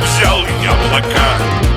взял я облака